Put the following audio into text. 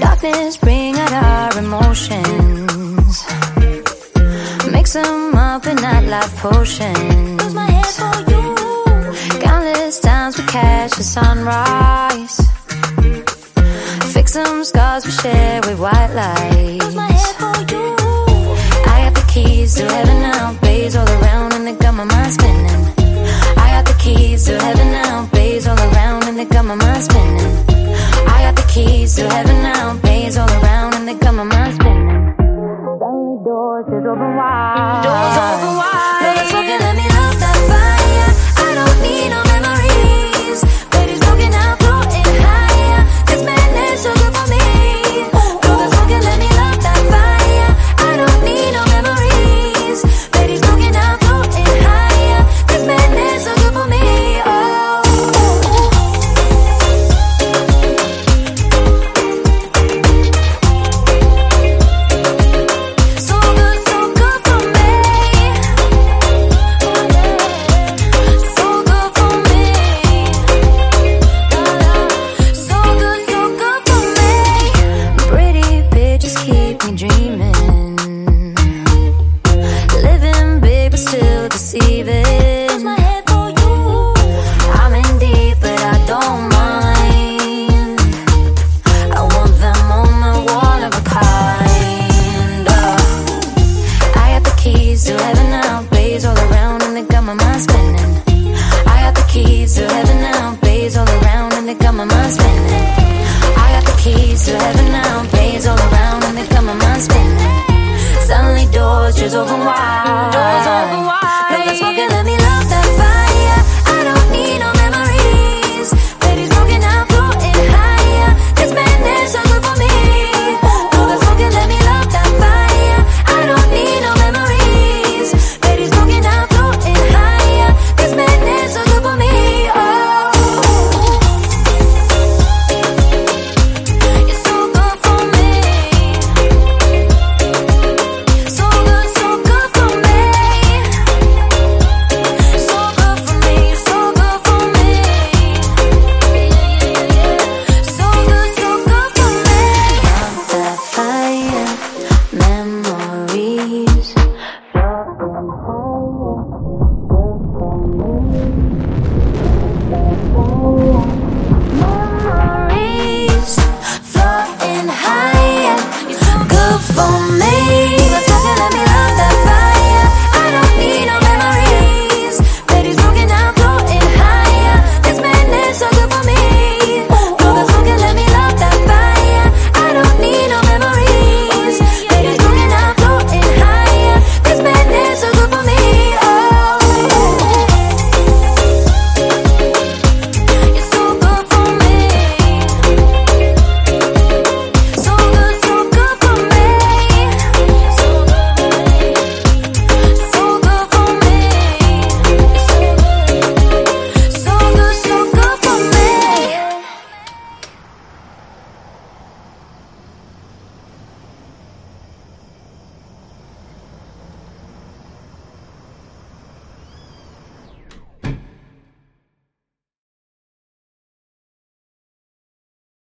Darkness bring out our emotions. Mix them up in that life potion. Lose my head for you. Countless times we catch the sunrise. Fix some scars we share with white Lose Keys to heaven now, bays all around, and they got my mind spinning. Suddenly doors is open wide. Doors open bridges over wire. from home.